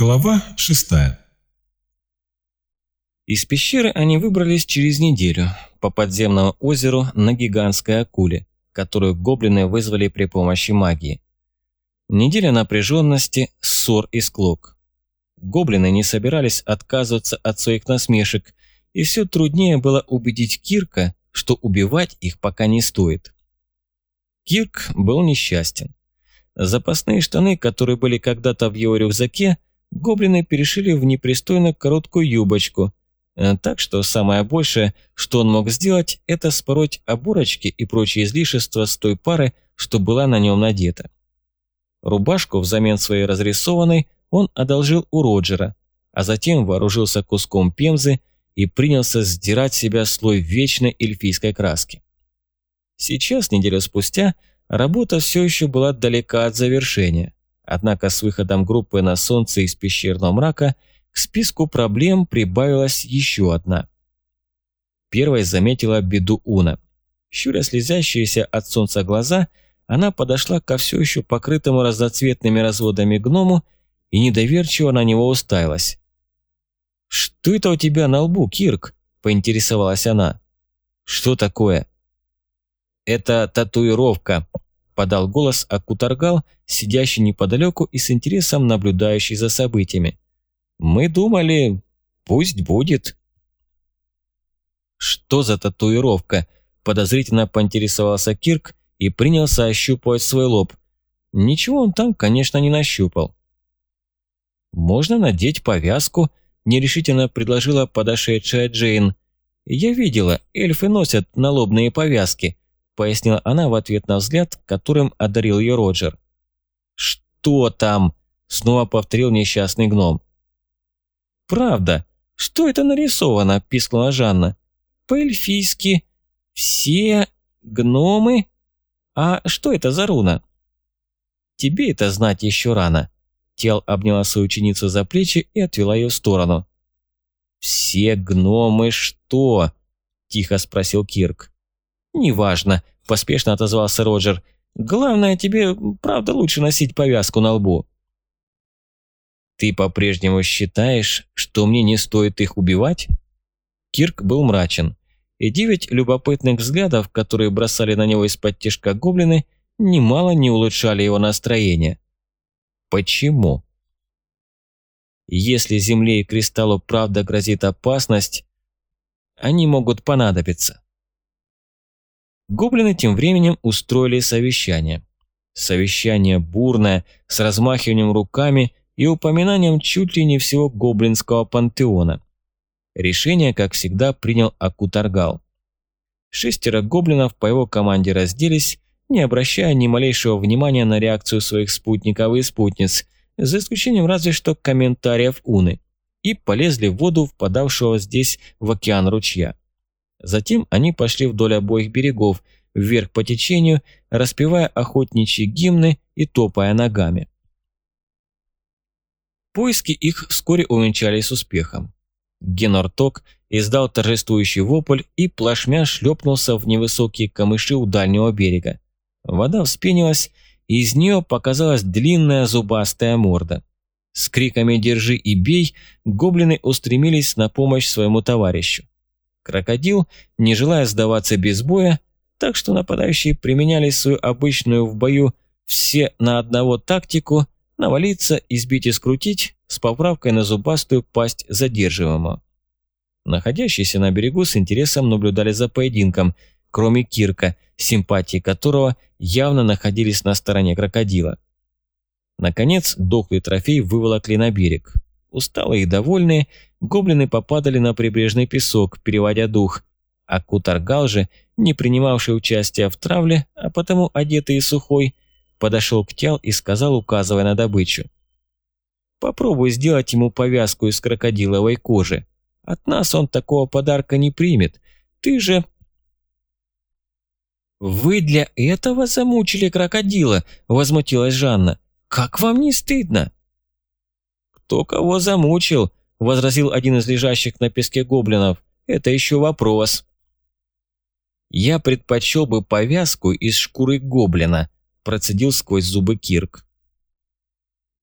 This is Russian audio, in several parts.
Глава шестая Из пещеры они выбрались через неделю по подземному озеру на гигантской акуле, которую гоблины вызвали при помощи магии. Неделя напряженности, ссор и склок. Гоблины не собирались отказываться от своих насмешек, и все труднее было убедить Кирка, что убивать их пока не стоит. Кирк был несчастен. Запасные штаны, которые были когда-то в его рюкзаке, гоблины перешили в непристойно короткую юбочку, э, так что самое большее, что он мог сделать, это спороть оборочки и прочие излишества с той пары, что была на нем надета. Рубашку взамен своей разрисованной он одолжил у Роджера, а затем вооружился куском пемзы и принялся сдирать себя слой вечной эльфийской краски. Сейчас, неделю спустя, работа все еще была далека от завершения. Однако с выходом группы на солнце из пещерного мрака к списку проблем прибавилась еще одна. Первой заметила беду Уна. Щуря слезящиеся от солнца глаза, она подошла ко все еще покрытому разноцветными разводами гному и недоверчиво на него уставилась. «Что это у тебя на лбу, Кирк?» – поинтересовалась она. «Что такое?» «Это татуировка», подал голос Акутаргал, сидящий неподалеку и с интересом наблюдающий за событиями. «Мы думали, пусть будет». «Что за татуировка?» – подозрительно поинтересовался Кирк и принялся ощупывать свой лоб. Ничего он там, конечно, не нащупал. «Можно надеть повязку», – нерешительно предложила подошедшая Джейн. «Я видела, эльфы носят налобные повязки пояснила она в ответ на взгляд, которым одарил ее Роджер. «Что там?» – снова повторил несчастный гном. «Правда, что это нарисовано?» – пискнула Жанна. «По-эльфийски. Все гномы? А что это за руна?» «Тебе это знать еще рано». Тел обняла свою ученицу за плечи и отвела ее в сторону. «Все гномы что?» – тихо спросил Кирк. «Неважно», – поспешно отозвался Роджер. «Главное, тебе, правда, лучше носить повязку на лбу». «Ты по-прежнему считаешь, что мне не стоит их убивать?» Кирк был мрачен, и девять любопытных взглядов, которые бросали на него из-под тишка гоблины, немало не улучшали его настроение. Почему? Если Земле и Кристаллу правда грозит опасность, они могут понадобиться. Гоблины тем временем устроили совещание. Совещание бурное, с размахиванием руками и упоминанием чуть ли не всего гоблинского пантеона. Решение, как всегда, принял Акутаргал. Шестеро гоблинов по его команде разделись, не обращая ни малейшего внимания на реакцию своих спутников и спутниц, за исключением разве что комментариев Уны, и полезли в воду впадавшего здесь в океан ручья. Затем они пошли вдоль обоих берегов, вверх по течению, распевая охотничьи гимны и топая ногами. Поиски их вскоре увенчались успехом. Генорток издал торжествующий вопль и плашмя шлепнулся в невысокие камыши у дальнего берега. Вода вспенилась, и из нее показалась длинная зубастая морда. С криками «Держи и бей!» гоблины устремились на помощь своему товарищу. Крокодил, не желая сдаваться без боя, так что нападающие применяли свою обычную в бою все на одного тактику навалиться, избить и скрутить с поправкой на зубастую пасть задерживаемого. Находящиеся на берегу с интересом наблюдали за поединком, кроме Кирка, симпатии которого явно находились на стороне крокодила. Наконец, дохлый трофей выволокли на берег. Усталые и довольные, гоблины попадали на прибрежный песок, переводя дух, а Кутаргал же, не принимавший участия в травле, а потому одетый и сухой, подошел к Тял и сказал, указывая на добычу. «Попробуй сделать ему повязку из крокодиловой кожи. От нас он такого подарка не примет. Ты же...» «Вы для этого замучили крокодила?» – возмутилась Жанна. «Как вам не стыдно?» «Кто кого замучил?» – возразил один из лежащих на песке гоблинов. «Это еще вопрос». «Я предпочел бы повязку из шкуры гоблина», – процедил сквозь зубы Кирк.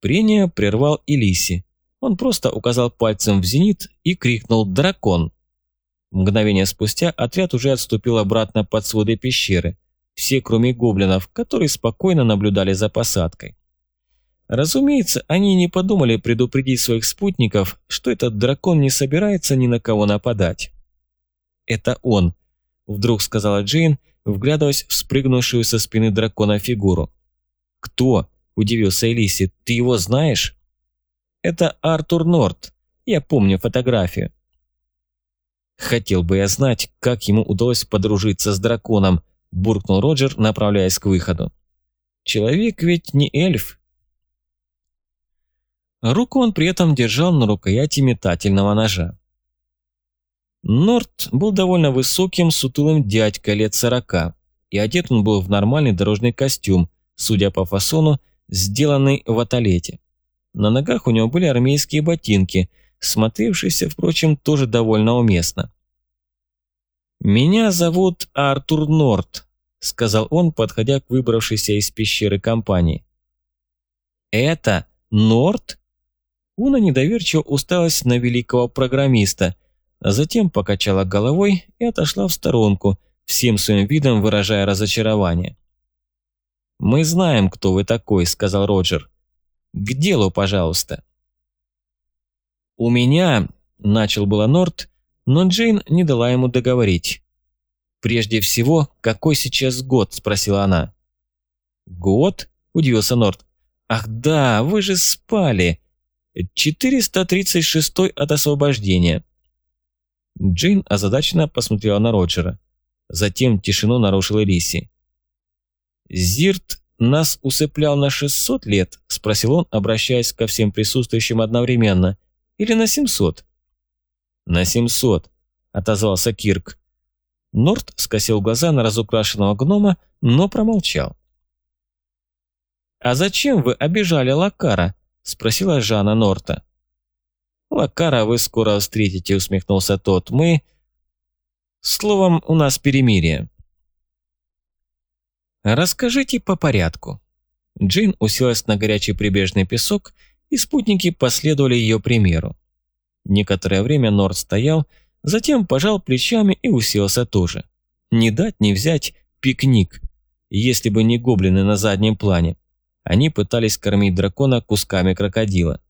Прения прервал Элиси, Он просто указал пальцем в зенит и крикнул «Дракон!». Мгновение спустя отряд уже отступил обратно под своды пещеры, все кроме гоблинов, которые спокойно наблюдали за посадкой. Разумеется, они не подумали предупредить своих спутников, что этот дракон не собирается ни на кого нападать. «Это он», – вдруг сказала Джейн, вглядываясь в спрыгнувшую со спины дракона фигуру. «Кто?» – удивился Элиси. «Ты его знаешь?» «Это Артур Норт. Я помню фотографию». «Хотел бы я знать, как ему удалось подружиться с драконом», – буркнул Роджер, направляясь к выходу. «Человек ведь не эльф». Руку он при этом держал на рукояти метательного ножа. Норт был довольно высоким, сутулым дядькой лет сорока, и одет он был в нормальный дорожный костюм, судя по фасону, сделанный в аталете. На ногах у него были армейские ботинки, смотревшиеся, впрочем, тоже довольно уместно. «Меня зовут Артур Норт», — сказал он, подходя к выбравшейся из пещеры компании. «Это Норт?» Уна недоверчиво усталась на великого программиста — а затем покачала головой и отошла в сторонку, всем своим видом выражая разочарование. «Мы знаем, кто вы такой», — сказал Роджер. «К делу, пожалуйста». «У меня», — начал было Норт, но Джейн не дала ему договорить. «Прежде всего, какой сейчас год?» – спросила она. «Год?» – удивился Норт. «Ах да, вы же спали. 436 от освобождения. Джейн озадаченно посмотрела на Роджера. Затем тишину нарушила Риси. «Зирт нас усыплял на 600 лет?» – спросил он, обращаясь ко всем присутствующим одновременно. «Или на 700?» «На 700», – отозвался Кирк. Норт скосил глаза на разукрашенного гнома, но промолчал. «А зачем вы обижали Лакара?» – спросила Жанна Норта. «Лакара вы скоро встретите», — усмехнулся тот. «Мы...» «Словом, у нас перемирие». «Расскажите по порядку». Джин уселась на горячий прибрежный песок, и спутники последовали ее примеру. Некоторое время Норд стоял, затем пожал плечами и уселся тоже. Не дать не взять пикник, если бы не гоблины на заднем плане. Они пытались кормить дракона кусками крокодила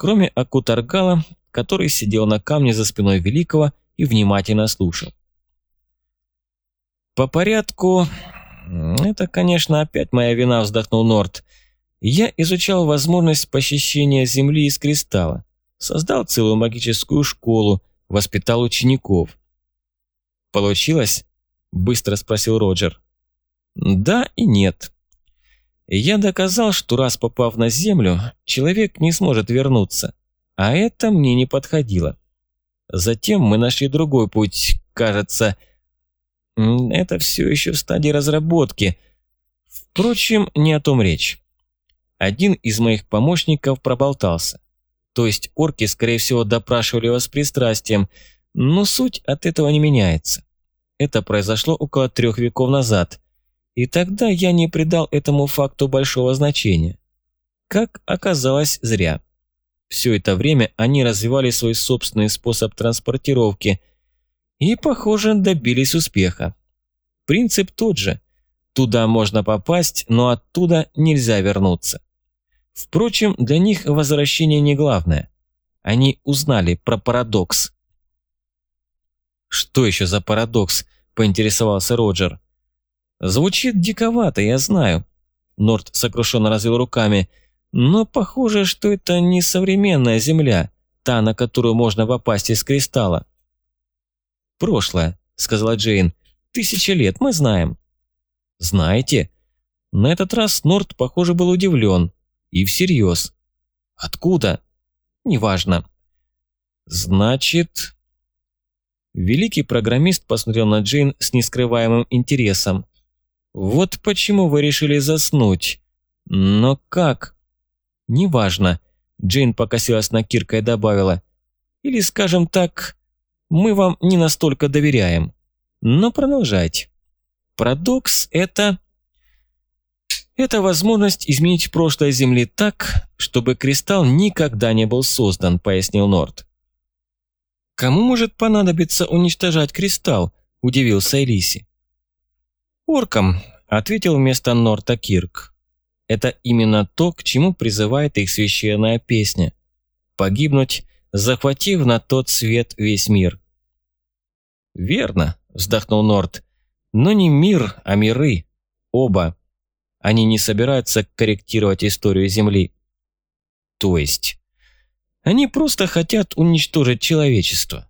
кроме Акутаргала, который сидел на камне за спиной Великого и внимательно слушал. «По порядку... Это, конечно, опять моя вина», — вздохнул Норт. «Я изучал возможность похищения Земли из кристалла, создал целую магическую школу, воспитал учеников». «Получилось?» — быстро спросил Роджер. «Да и нет. Я доказал, что раз попав на Землю, человек не сможет вернуться. А это мне не подходило. Затем мы нашли другой путь, кажется. Это все еще в стадии разработки. Впрочем, не о том речь. Один из моих помощников проболтался. То есть орки, скорее всего, допрашивали его с пристрастием, но суть от этого не меняется. Это произошло около трех веков назад, и тогда я не придал этому факту большого значения. Как оказалось, зря. Все это время они развивали свой собственный способ транспортировки и, похоже, добились успеха. Принцип тот же. Туда можно попасть, но оттуда нельзя вернуться. Впрочем, для них возвращение не главное. Они узнали про парадокс. «Что еще за парадокс?» – поинтересовался Роджер. Звучит диковато, я знаю. Норт сокрушенно развел руками. Но похоже, что это не современная Земля, та, на которую можно попасть из кристалла. «Прошлое», — сказала Джейн. «Тысячи лет, мы знаем». «Знаете?» На этот раз Норт, похоже, был удивлен. И всерьез. «Откуда?» «Неважно». «Значит...» Великий программист посмотрел на Джейн с нескрываемым интересом. Вот почему вы решили заснуть. Но как? Неважно. Джейн покосилась на Кирка и добавила. Или, скажем так, мы вам не настолько доверяем. Но продолжайте. Парадокс – это... Это возможность изменить прошлое Земли так, чтобы кристалл никогда не был создан, пояснил Норд. Кому может понадобиться уничтожать кристалл? Удивился Элиси. Оркам, ответил вместо Норта Кирк. Это именно то, к чему призывает их священная песня. Погибнуть, захватив на тот свет весь мир. «Верно», – вздохнул Норт. «Но не мир, а миры. Оба. Они не собираются корректировать историю Земли». «То есть?» «Они просто хотят уничтожить человечество.